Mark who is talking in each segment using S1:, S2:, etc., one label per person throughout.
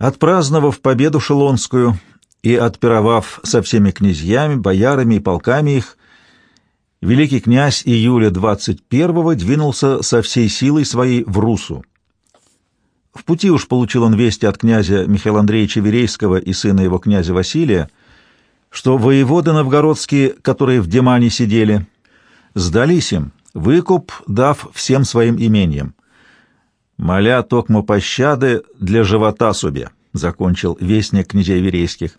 S1: Отпраздновав победу Шелонскую и отпировав со всеми князьями, боярами и полками их, великий князь июля 21-го двинулся со всей силой своей в Русу. В пути уж получил он вести от князя Михаила Андреевича Верейского и сына его князя Василия, что воеводы новгородские, которые в Демане сидели, сдались им, выкуп дав всем своим имениям. «Моля токмо пощады для живота себе», — закончил вестник князей Верейских.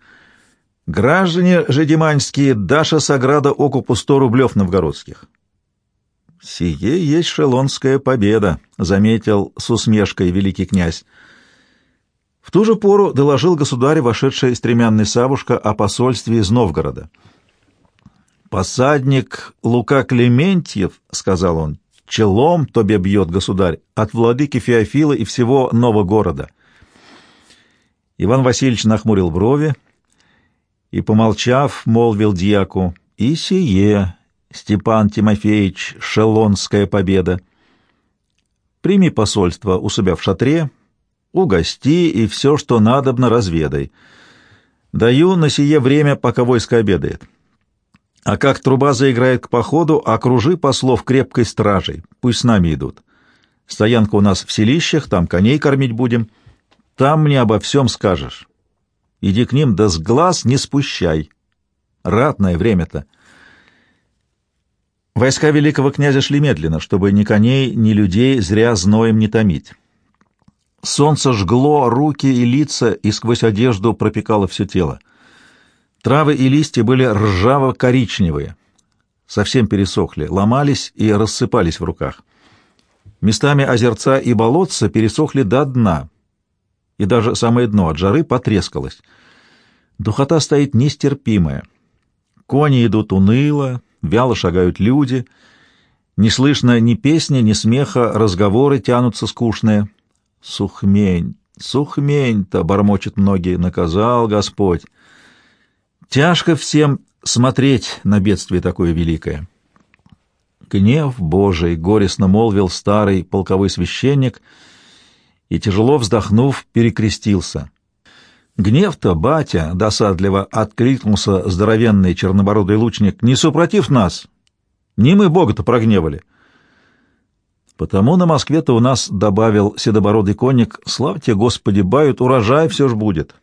S1: «Граждане же деманские, Даша Саграда окупу сто рублев новгородских». «Сие есть шелонская победа», — заметил с усмешкой великий князь. В ту же пору доложил государь, вошедший стремянный Савушка, о посольстве из Новгорода. «Посадник Лука Клементьев», — сказал он, — «челом тебе бьет государь от владыки Феофила и всего нового города». Иван Васильевич нахмурил брови и, помолчав, молвил дьяку, «И сие, Степан Тимофеевич, шелонская победа. Прими посольство у себя в шатре, угости и все, что надобно, разведай. Даю на сие время, пока войско обедает. А как труба заиграет к походу, окружи послов крепкой стражей, пусть с нами идут. Стоянка у нас в селищах, там коней кормить будем. Там мне обо всем скажешь. Иди к ним, да с глаз не спущай. Ратное время-то. Войска великого князя шли медленно, чтобы ни коней, ни людей зря зноем не томить. Солнце жгло руки и лица, и сквозь одежду пропекало все тело. Травы и листья были ржаво-коричневые, совсем пересохли, ломались и рассыпались в руках. Местами озерца и болотца пересохли до дна, и даже самое дно от жары потрескалось. Духота стоит нестерпимая. Кони идут уныло, вяло шагают люди, не слышно ни песни, ни смеха, разговоры тянутся скучные. Сухмень, сухмень-то, бормочет многие, наказал Господь. Тяжко всем смотреть на бедствие такое великое. Гнев Божий, горестно молвил старый полковой священник и, тяжело вздохнув, перекрестился. Гнев-то, батя, досадливо откликнулся здоровенный чернобородый лучник, не супротив нас. Не мы Бога-то прогневали. Потому на Москве-то у нас, добавил седобородый конник, славьте, Господи, бают, урожай все ж будет.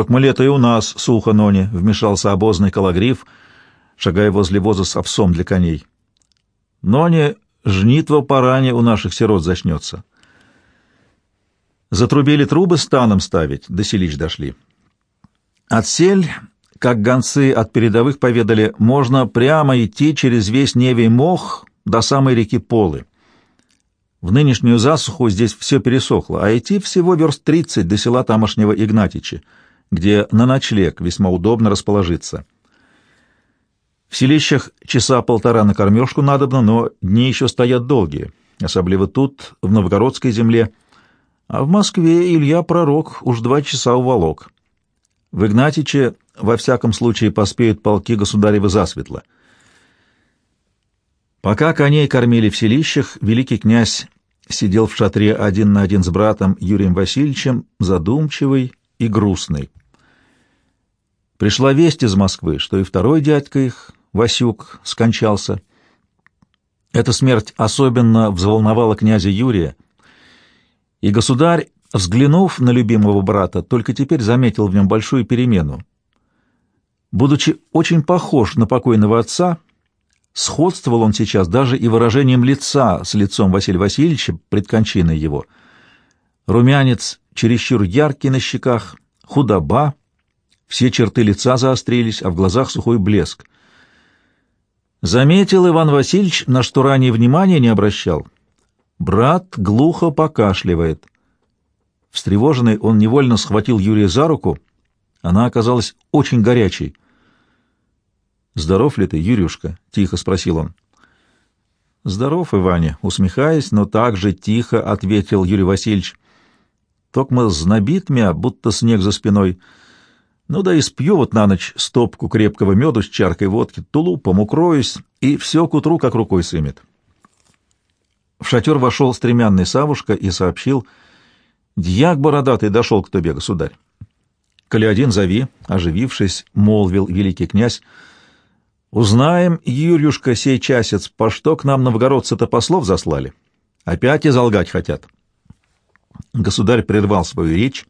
S1: Только мы лето и у нас сухо, Нони, вмешался обозный калагриф, шагая возле воза с овсом для коней. Нони, жнитва поране у наших сирот зачнется. Затрубили трубы станом ставить, до селищ дошли. Отсель, как гонцы от передовых поведали, можно прямо идти через весь Невий мох до самой реки Полы. В нынешнюю засуху здесь все пересохло, а идти всего верст тридцать до села тамошнего Игнатичи, где на ночлег весьма удобно расположиться. В селищах часа полтора на кормежку надобно, но дни еще стоят долгие, особливо тут, в новгородской земле, а в Москве Илья Пророк уж два часа уволок. В Игнатиче во всяком случае поспеют полки государева засветло. Пока коней кормили в селищах, великий князь сидел в шатре один на один с братом Юрием Васильевичем, задумчивый и грустный. Пришла весть из Москвы, что и второй дядька их, Васюк, скончался. Эта смерть особенно взволновала князя Юрия, и государь, взглянув на любимого брата, только теперь заметил в нем большую перемену. Будучи очень похож на покойного отца, сходствовал он сейчас даже и выражением лица с лицом Василия Васильевича пред кончиной его. Румянец чересчур яркий на щеках, худоба, все черты лица заострились, а в глазах сухой блеск. Заметил Иван Васильевич, на что ранее внимания не обращал — Брат глухо покашливает. Встревоженный он невольно схватил Юрия за руку. Она оказалась очень горячей. «Здоров ли ты, Юрюшка?» — тихо спросил он. «Здоров, Иваня», — усмехаясь, но так же тихо ответил Юрий Васильевич. «Токма знобит мя, будто снег за спиной. Ну да и спью вот на ночь стопку крепкого меду с чаркой водки, тулупом укроюсь, и все к утру как рукой сымет». В шатер вошел стремянный Савушка и сообщил, Дьяк бородатый дошел к тебе, государь. Коли один зови, оживившись, молвил великий князь, узнаем, Юрюшка, сей часец, по что к нам новгородцы-то послов заслали? Опять изолгать хотят. Государь прервал свою речь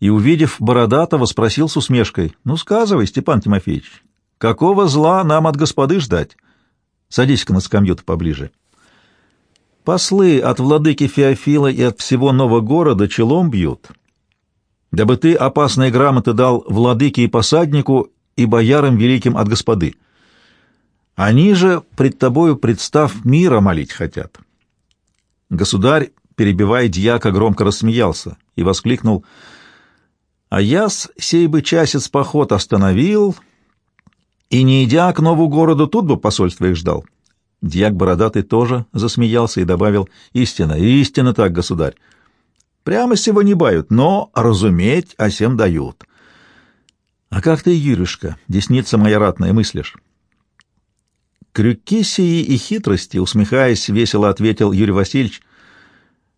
S1: и, увидев Бородатого, спросил с усмешкой, «Ну, сказывай, Степан Тимофеевич, какого зла нам от господы ждать? Садись-ка на скамью поближе». Послы от владыки Феофила и от всего нового города челом бьют, дабы ты опасные грамоты дал владыке и посаднику и боярам великим от господы. Они же пред тобою, представ, мира молить хотят. Государь, перебивая дьяка, громко рассмеялся и воскликнул, «А яс сей бы часец поход остановил, и, не идя к нову городу, тут бы посольство их ждал». Дьяк Бородатый тоже засмеялся и добавил, «Истина, истина так, государь. Прямо сего не бают, но разуметь о сем дают». «А как ты, Юрюшка, десница моя ратная, мыслишь?» Крюки сии и хитрости, усмехаясь, весело ответил Юрий Васильевич,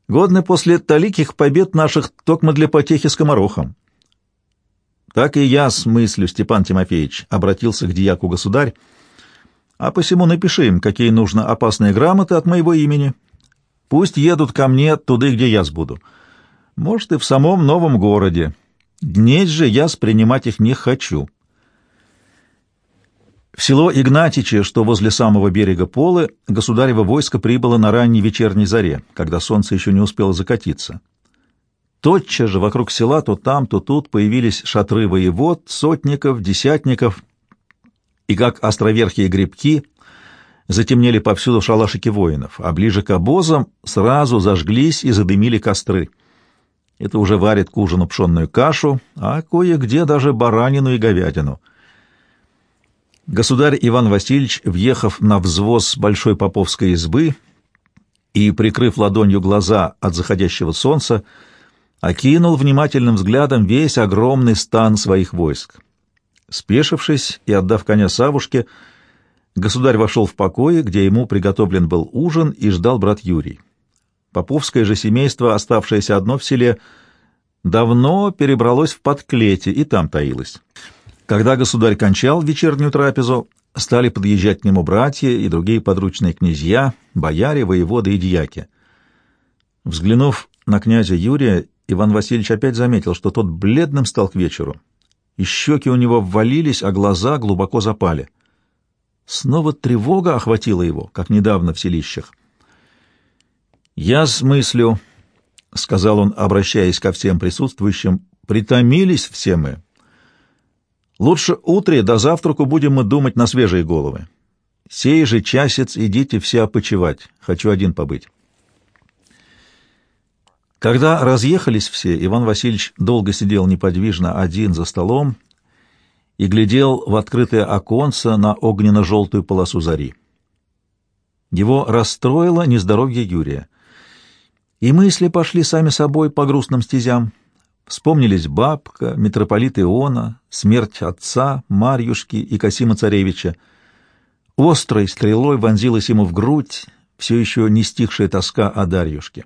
S1: годны после таликих побед наших токмо для потехи скоморохом. Так и я с мыслью, Степан Тимофеевич, обратился к дьяку государь, а посему напиши им, какие нужно опасные грамоты от моего имени. Пусть едут ко мне туда, где я сбуду. Может, и в самом новом городе. Днесь же я принимать их не хочу». В село Игнатичи, что возле самого берега Полы, государево войско прибыло на ранней вечерней заре, когда солнце еще не успело закатиться. Тотчас же вокруг села то там, то тут появились шатры воевод, сотников, десятников, и как островерхие грибки затемнели повсюду шалашики воинов, а ближе к обозам сразу зажглись и задымили костры. Это уже варит к ужину пшенную кашу, а кое-где даже баранину и говядину — Государь Иван Васильевич, въехав на взвоз большой поповской избы и, прикрыв ладонью глаза от заходящего солнца, окинул внимательным взглядом весь огромный стан своих войск. Спешившись и отдав коня Савушке, государь вошел в покои, где ему приготовлен был ужин и ждал брат Юрий. Поповское же семейство, оставшееся одно в селе, давно перебралось в подклете и там таилось. Когда государь кончал вечернюю трапезу, стали подъезжать к нему братья и другие подручные князья, бояре, воеводы и дьяки. Взглянув на князя Юрия, Иван Васильевич опять заметил, что тот бледным стал к вечеру, и щеки у него ввалились, а глаза глубоко запали. Снова тревога охватила его, как недавно в селищах. «Я с мыслью», — сказал он, обращаясь ко всем присутствующим, — «притомились все мы». Лучше утре до завтраку будем мы думать на свежие головы. Сей же часец идите все опочивать, хочу один побыть. Когда разъехались все, Иван Васильевич долго сидел неподвижно один за столом и глядел в открытое оконце на огненно-желтую полосу зари. Его расстроило нездоровье Юрия. И мысли пошли сами собой по грустным стезям. Вспомнились бабка, митрополит Иона, смерть отца, Марьюшки и Касима Царевича. Острой стрелой вонзилась ему в грудь все еще не стихшая тоска о Дарьюшке.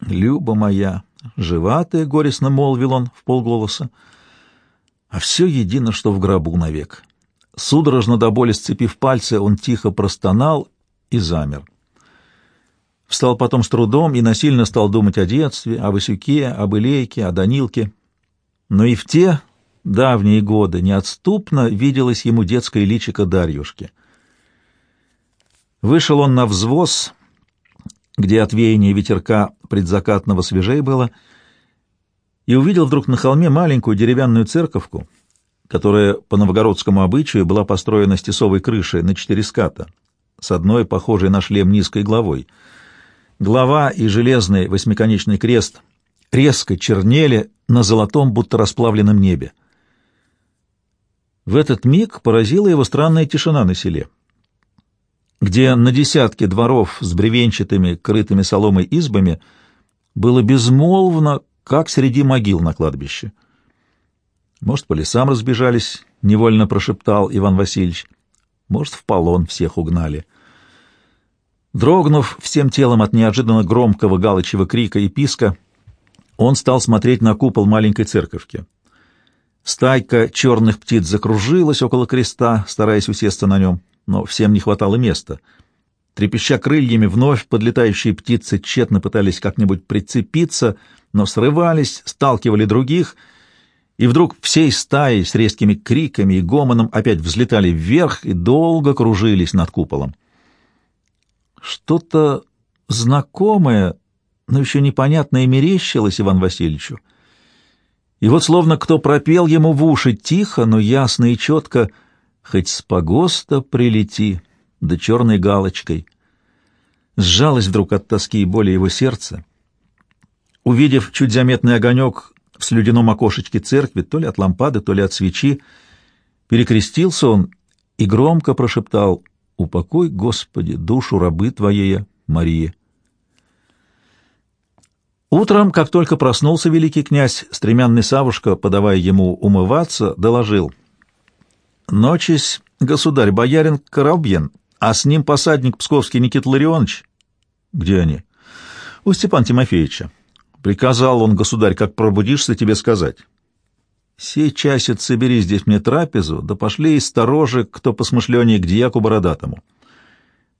S1: «Люба моя, жива ты?» — горестно молвил он в полголоса. «А все едино, что в гробу навек». Судорожно до боли сцепив пальцы, он тихо простонал и замер. Встал потом с трудом и насильно стал думать о детстве, о Васюке, об Илейке, о Данилке. Но и в те давние годы неотступно виделось ему детское личико Дарьюшки. Вышел он на взвоз, где от веяния ветерка предзакатного свежей было, и увидел вдруг на холме маленькую деревянную церковку, которая по новгородскому обычаю была построена с тесовой крышей на четыре ската, с одной похожей на шлем низкой головой — Глава и железный восьмиконечный крест резко чернели на золотом, будто расплавленном небе. В этот миг поразила его странная тишина на селе, где на десятке дворов с бревенчатыми, крытыми соломой избами было безмолвно, как среди могил на кладбище. Может, по лесам разбежались, — невольно прошептал Иван Васильевич. Может, в полон всех угнали. Дрогнув всем телом от неожиданно громкого галочего крика и писка, Он стал смотреть на купол маленькой церковки. Стайка черных птиц закружилась около креста, стараясь усесться на нем, но всем не хватало места. Трепеща крыльями, вновь подлетающие птицы тщетно пытались как-нибудь прицепиться, но срывались, сталкивали других, и вдруг всей стаей с резкими криками и гомоном опять взлетали вверх и долго кружились над куполом. Что-то знакомое, но еще непонятное мерещилось Иван Васильевичу. И вот словно кто пропел ему в уши тихо, но ясно и четко «Хоть с погоста прилети, да черной галочкой». Сжалось вдруг от тоски и боли его сердце. Увидев чуть заметный огонек в слюдяном окошечке церкви, то ли от лампады, то ли от свечи, перекрестился он и громко прошептал «Упокой, Господи, душу рабы Твоей, Мария». Утром, как только проснулся великий князь, стремянный Савушка, подавая ему умываться, доложил. «Ночись, государь, боярин Коробьен, а с ним посадник псковский Никита Ларионович». «Где они?» «У Степана Тимофеевича». Приказал он, государь, как пробудишься, тебе сказать. Сей часец собери здесь мне трапезу, да пошли из сторожек, кто посмышленнее к дьяку бородатому.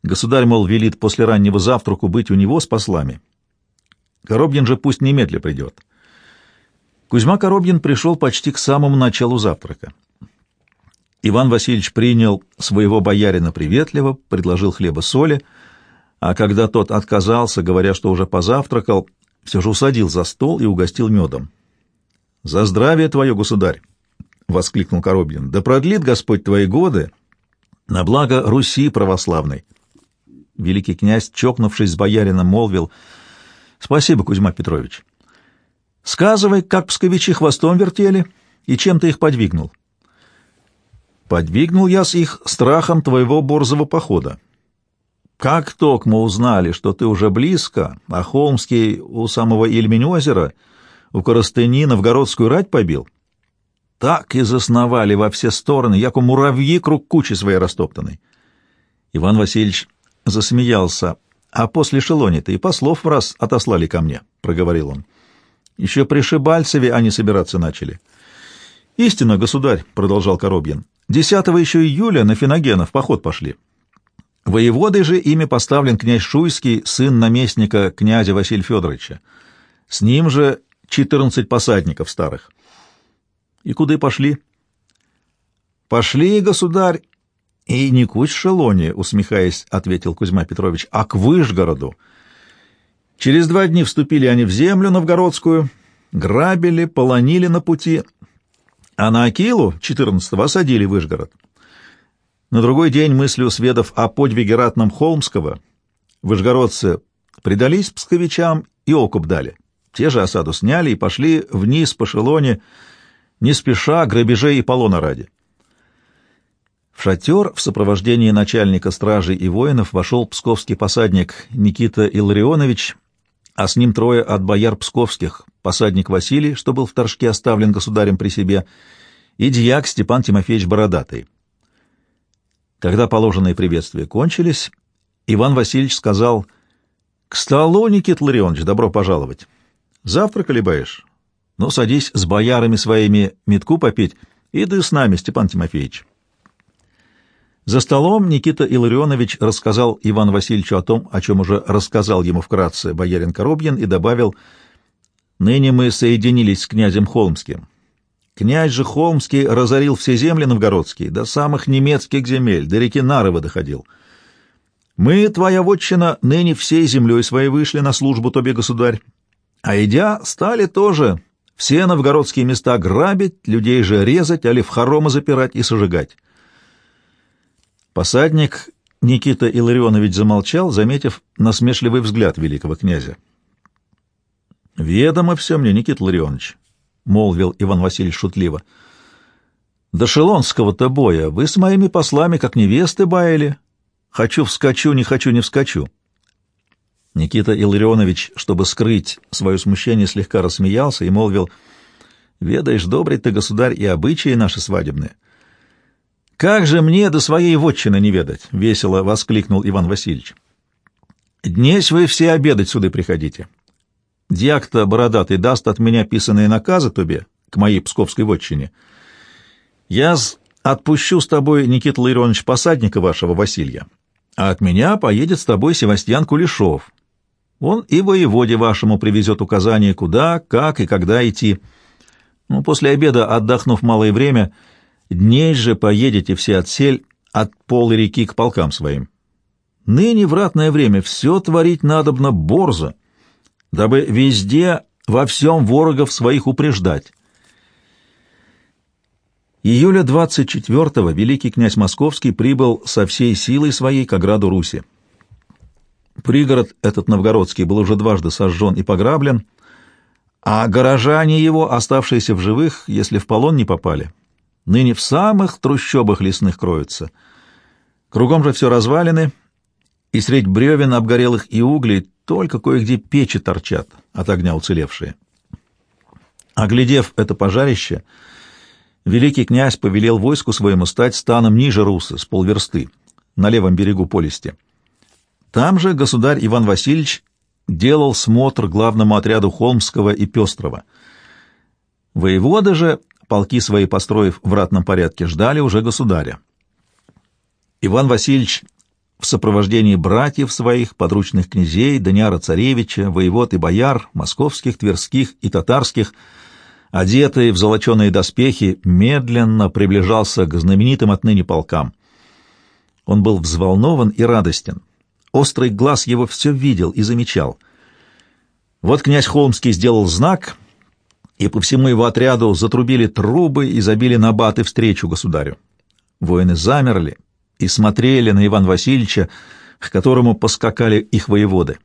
S1: Государь, мол, велит после раннего завтраку быть у него с послами. Коробьин же пусть немедля придет. Кузьма Коробьин пришел почти к самому началу завтрака. Иван Васильевич принял своего боярина приветливо, предложил хлеба соли, а когда тот отказался, говоря, что уже позавтракал, все же усадил за стол и угостил медом. «За здравие твое, государь!» — воскликнул Коробьин. «Да продлит Господь твои годы на благо Руси православной!» Великий князь, чокнувшись с боярином, молвил — Спасибо, Кузьма Петрович. Сказывай, как псковичи хвостом вертели и чем ты их подвигнул. Подвигнул я с их страхом твоего борзого похода. Как только мы узнали, что ты уже близко, а Холмский у самого Ильмень озера, у Коростыни новгородскую рать побил, так и засновали во все стороны, як у муравьи круг кучи своей растоптанной. Иван Васильевич засмеялся. А после Шелони-то и послов в раз отослали ко мне, — проговорил он. Еще при Шибальцеве они собираться начали. — Истинно, государь, — продолжал Коробьин. — 10 еще июля на Финогена в поход пошли. Воеводой же ими поставлен князь Шуйский, сын наместника князя Василия Федоровича. С ним же четырнадцать посадников старых. И куда пошли? — Пошли, государь, — И не к Усть-Шелоне, — усмехаясь, ответил Кузьма Петрович, — а к Выжгороду. Через два дня вступили они в землю новгородскую, грабили, полонили на пути, а на Акилу, 14-го, осадили Выжгород. На другой день, мыслью сведов о подвиге ратном Холмского, выжгородцы предались псковичам и окуп дали. Те же осаду сняли и пошли вниз по шелоне, не спеша грабежей и полона ради. В шатер в сопровождении начальника стражи и воинов вошел псковский посадник Никита Илларионович, а с ним трое от бояр псковских, посадник Василий, что был в Торжке оставлен государем при себе, и дьяк Степан Тимофеевич Бородатый. Когда положенные приветствия кончились, Иван Васильевич сказал, «К столу, Никита Ларионович, добро пожаловать. Завтра колебаешь? Ну, садись с боярами своими метку попить, и ты с нами, Степан Тимофеевич». За столом Никита Илларионович рассказал Ивану Васильевичу о том, о чем уже рассказал ему вкратце боярин Коробьин, и добавил, «Ныне мы соединились с князем Холмским. Князь же Холмский разорил все земли новгородские, до самых немецких земель, до реки Нарова доходил. Мы, твоя вотчина, ныне всей землей своей вышли на службу тебе, государь, а идя, стали тоже все новгородские места грабить, людей же резать, али в хоромы запирать и сожигать». Посадник Никита Илларионович замолчал, заметив насмешливый взгляд великого князя. — Ведомо все мне, Никита Ларионович, — молвил Иван Васильевич шутливо. — До шелонского-то боя вы с моими послами как невесты баяли. Хочу вскочу, не хочу не вскочу. Никита Илларионович, чтобы скрыть свое смущение, слегка рассмеялся и молвил, — Ведаешь, добрый ты, государь, и обычаи наши свадебные. «Как же мне до своей вотчины не ведать?» — весело воскликнул Иван Васильевич. «Днесь вы все обедать сюда приходите. Дьяк-то бородатый даст от меня писанные наказы тебе к моей псковской вотчине. Я отпущу с тобой, Никита Ларионович, посадника вашего Василия, а от меня поедет с тобой Севастьян Кулешов. Он и воеводе вашему привезет указания, куда, как и когда идти. Ну, после обеда, отдохнув малое время, дней же поедете все отсель от полы реки к полкам своим. Ныне в ратное время все творить надобно борзо, дабы везде во всем ворогов своих упреждать. Июля 24-го великий князь Московский прибыл со всей силой своей к ограду Руси. Пригород этот новгородский был уже дважды сожжен и пограблен, а горожане его, оставшиеся в живых, если в полон не попали, ныне в самых трущобах лесных кроются. Кругом же все развалины, и средь бревен обгорелых и углей только кое-где печи торчат от огня уцелевшие. Оглядев это пожарище, великий князь повелел войску своему стать станом ниже Русы, с полверсты, на левом берегу Полисти. Там же государь Иван Васильевич делал смотр главному отряду Холмского и Пестрова. Воеводы же, полки свои построив в ратном порядке, ждали уже государя. Иван Васильевич в сопровождении братьев своих, подручных князей, Даниара Царевича, воевод и бояр, московских, тверских и татарских, одетый в золоченые доспехи, медленно приближался к знаменитым отныне полкам. Он был взволнован и радостен. Острый глаз его все видел и замечал. Вот князь Холмский сделал знак, и по всему его отряду затрубили трубы и забили набаты встречу государю. Воины замерли и смотрели на Ивана Васильевича, к которому поскакали их воеводы.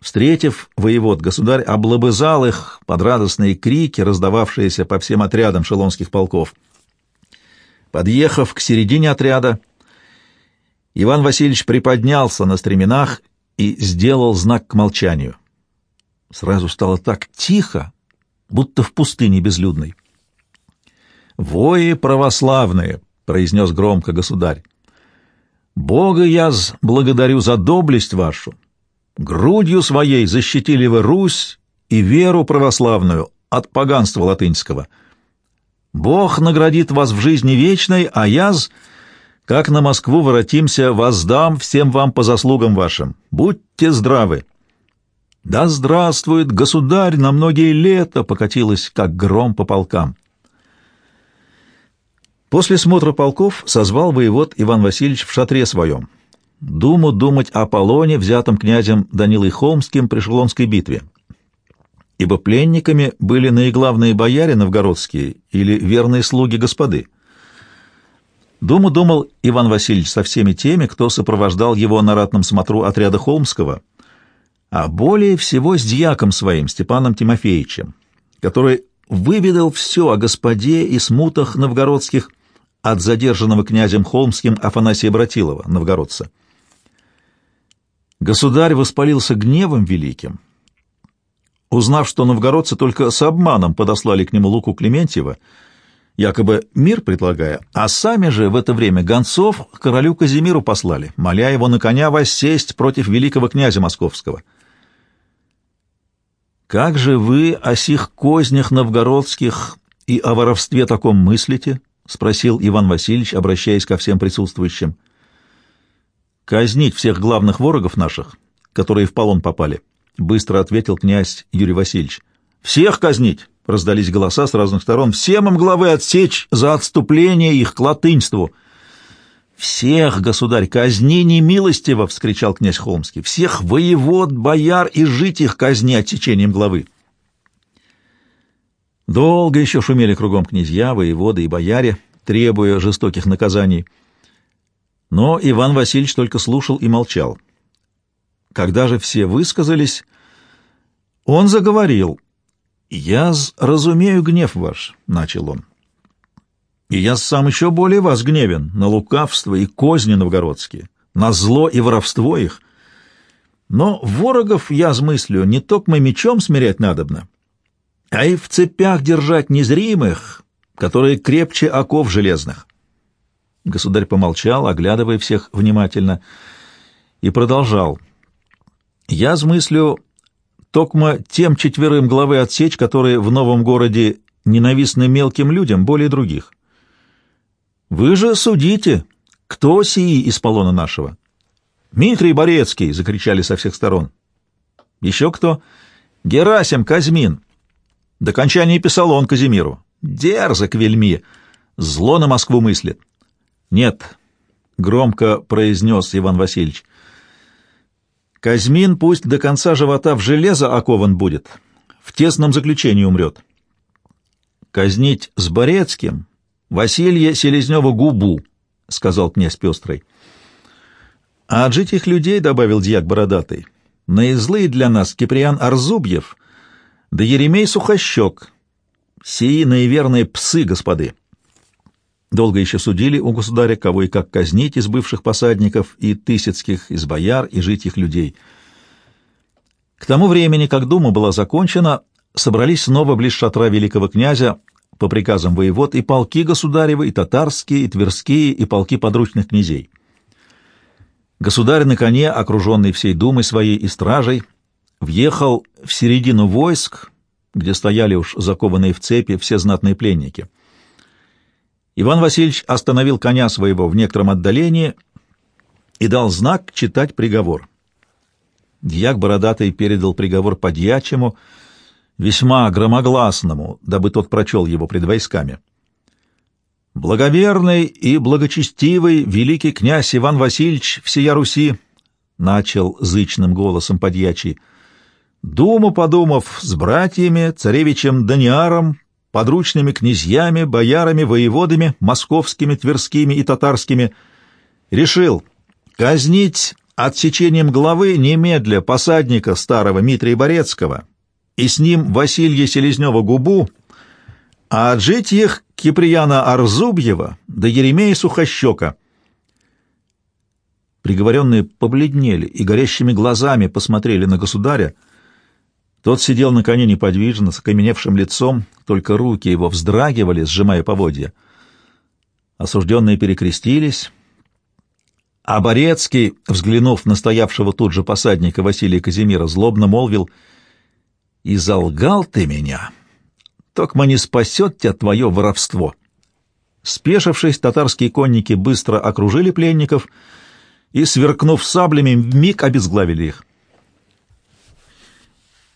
S1: Встретив воевод, государь облобызал их под радостные крики, раздававшиеся по всем отрядам шелонских полков. Подъехав к середине отряда, Иван Васильевич приподнялся на стременах и сделал знак к молчанию. Сразу стало так тихо, будто в пустыне безлюдной. «Вои православные!» — произнес громко государь. «Бога я благодарю за доблесть вашу. Грудью своей защитили вы Русь и веру православную от поганства латынского. Бог наградит вас в жизни вечной, а яз...» Как на Москву воротимся, воздам всем вам по заслугам вашим. Будьте здравы!» «Да здравствует государь на многие лета!» покатилась, как гром по полкам. После смотра полков созвал воевод Иван Васильевич в шатре своем. Думу думать о Полоне, взятом князем Данилой Холмским при Шелонской битве. Ибо пленниками были наиглавные бояре новгородские или верные слуги господы — Думу думал Иван Васильевич со всеми теми, кто сопровождал его на ратном смотру отряда Холмского, а более всего с дьяком своим, Степаном Тимофеевичем, который выведал все о господе и смутах новгородских от задержанного князем Холмским Афанасия Братилова, новгородца. Государь воспалился гневом великим. Узнав, что новгородцы только с обманом подослали к нему Луку Клементьева, якобы мир предлагая, а сами же в это время гонцов к королю Казимиру послали, моля его на коня воссесть против великого князя московского. «Как же вы о сих кознях новгородских и о воровстве таком мыслите?» — спросил Иван Васильевич, обращаясь ко всем присутствующим. «Казнить всех главных ворогов наших, которые в полон попали», — быстро ответил князь Юрий Васильевич. «Всех казнить!» Раздались голоса с разных сторон. «Всем им главы отсечь за отступление их к латынству!» «Всех, государь, казни немилостиво!» — вскричал князь Холмский. «Всех воевод, бояр и жить их казни отсечением главы!» Долго еще шумели кругом князья, воеводы и бояре, требуя жестоких наказаний. Но Иван Васильевич только слушал и молчал. Когда же все высказались, он заговорил — «Я разумею гнев ваш», — начал он. «И я сам еще более вас гневен на лукавство и козни новгородские, на зло и воровство их. Но ворогов я смыслю не только мы мечом смирять надобно, а и в цепях держать незримых, которые крепче оков железных». Государь помолчал, оглядывая всех внимательно, и продолжал. «Я смыслю токмо тем четверым главы отсечь, которые в новом городе ненавистны мелким людям более других. Вы же судите, кто сии из полона нашего? Дмитрий Борецкий, — закричали со всех сторон. Еще кто? Герасим Казьмин. До кончания писал он Казимиру. Дерзок вельми, зло на Москву мыслит. Нет, — громко произнес Иван Васильевич, — Казьмин пусть до конца живота в железо окован будет, в тесном заключении умрет. Казнить с Борецким Василия Селезнева губу, — сказал князь Пестрый. А от этих людей, — добавил дьяк Бородатый, — наизлые для нас Киприан Арзубьев да Еремей Сухощек, сии наиверные псы, господы. Долго еще судили у государя, кого и как казнить из бывших посадников и тысяцких, из бояр и житих людей. К тому времени, как дума была закончена, собрались снова близ шатра великого князя по приказам воевод и полки государевы, и татарские, и тверские, и полки подручных князей. Государь на коне, окруженный всей думой своей и стражей, въехал в середину войск, где стояли уж закованные в цепи все знатные пленники. Иван Васильевич остановил коня своего в некотором отдалении и дал знак читать приговор. Дьяк Бородатый передал приговор подьячему, весьма громогласному, дабы тот прочел его пред войсками. «Благоверный и благочестивый великий князь Иван Васильевич всея Руси», — начал зычным голосом подьячий, — «думу подумав с братьями, царевичем Даниаром, подручными князьями, боярами, воеводами, московскими, тверскими и татарскими, решил казнить отсечением главы немедля посадника старого Митрия Борецкого и с ним Василия Селезнева-Губу, а отжить их Киприяна Арзубьева да Еремея Сухощека. Приговоренные побледнели и горящими глазами посмотрели на государя, тот сидел на коне неподвижно, с окаменевшим лицом, только руки его вздрагивали, сжимая поводья. Осужденные перекрестились, а Борецкий, взглянув на стоявшего тут же посадника Василия Казимира, злобно молвил «И залгал ты меня, токмо не спасет тебя твое воровство». Спешившись, татарские конники быстро окружили пленников и, сверкнув саблями, вмиг обезглавили их.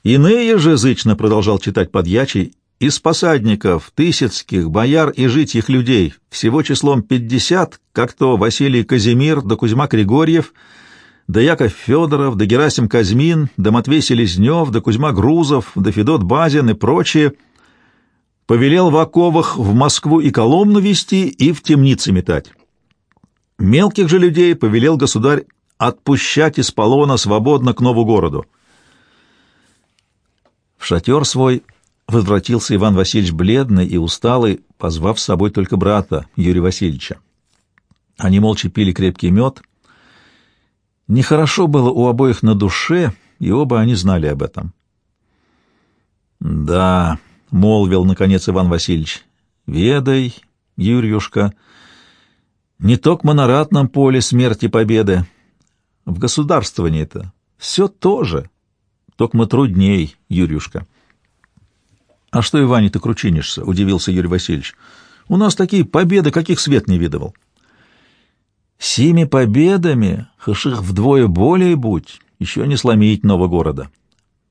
S1: Иные же, зычно продолжал читать подьячий, из посадников, тысяцких, бояр и житьих людей, всего числом пятьдесят, как то Василий Казимир да Кузьма Григорьев, да Яков Федоров, да Герасим Казьмин, да Матвей Селезнев, да Кузьма Грузов, да Федот Базин и прочие, повелел в оковах в Москву и Коломну вести и в темницы метать. Мелких же людей повелел государь отпущать из полона свободно к нову городу. В шатер свой возвратился Иван Васильевич бледный и усталый, позвав с собой только брата Юрия Васильевича. Они молча пили крепкий мед. Нехорошо было у обоих на душе, и оба они знали об этом. «Да», — молвил, наконец, Иван Васильевич, — «ведай, Юрьюшка, не только на ратном поле смерти победы, в государствовании-то все то же, Токмо трудней, Юрюшка. — А что, Иване, ты кручинишься? — удивился Юрий Васильевич. — У нас такие победы, каких свет не видывал. — Сими победами, хаш их вдвое более будь, еще не сломить нового города.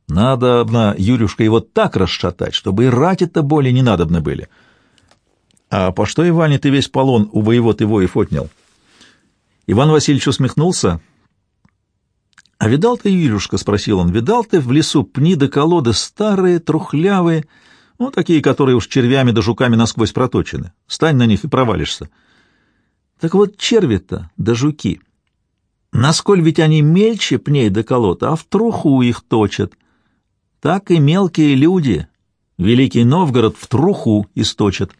S1: Надо, на Юрюшка, его так расшатать, чтобы и рати-то более не надобны были. — А по что, Иване, ты весь полон у воевод и воев? Иван Васильевич усмехнулся — «А видал ты, Юрюшка?» — спросил он. «Видал ты в лесу пни да колоды старые, трухлявые, ну, такие, которые уж червями да жуками насквозь проточены. Стань на них и провалишься». «Так вот черви-то да жуки. Насколь ведь они мельче пней да колод, а в труху их точат. Так и мелкие люди Великий Новгород в труху источат».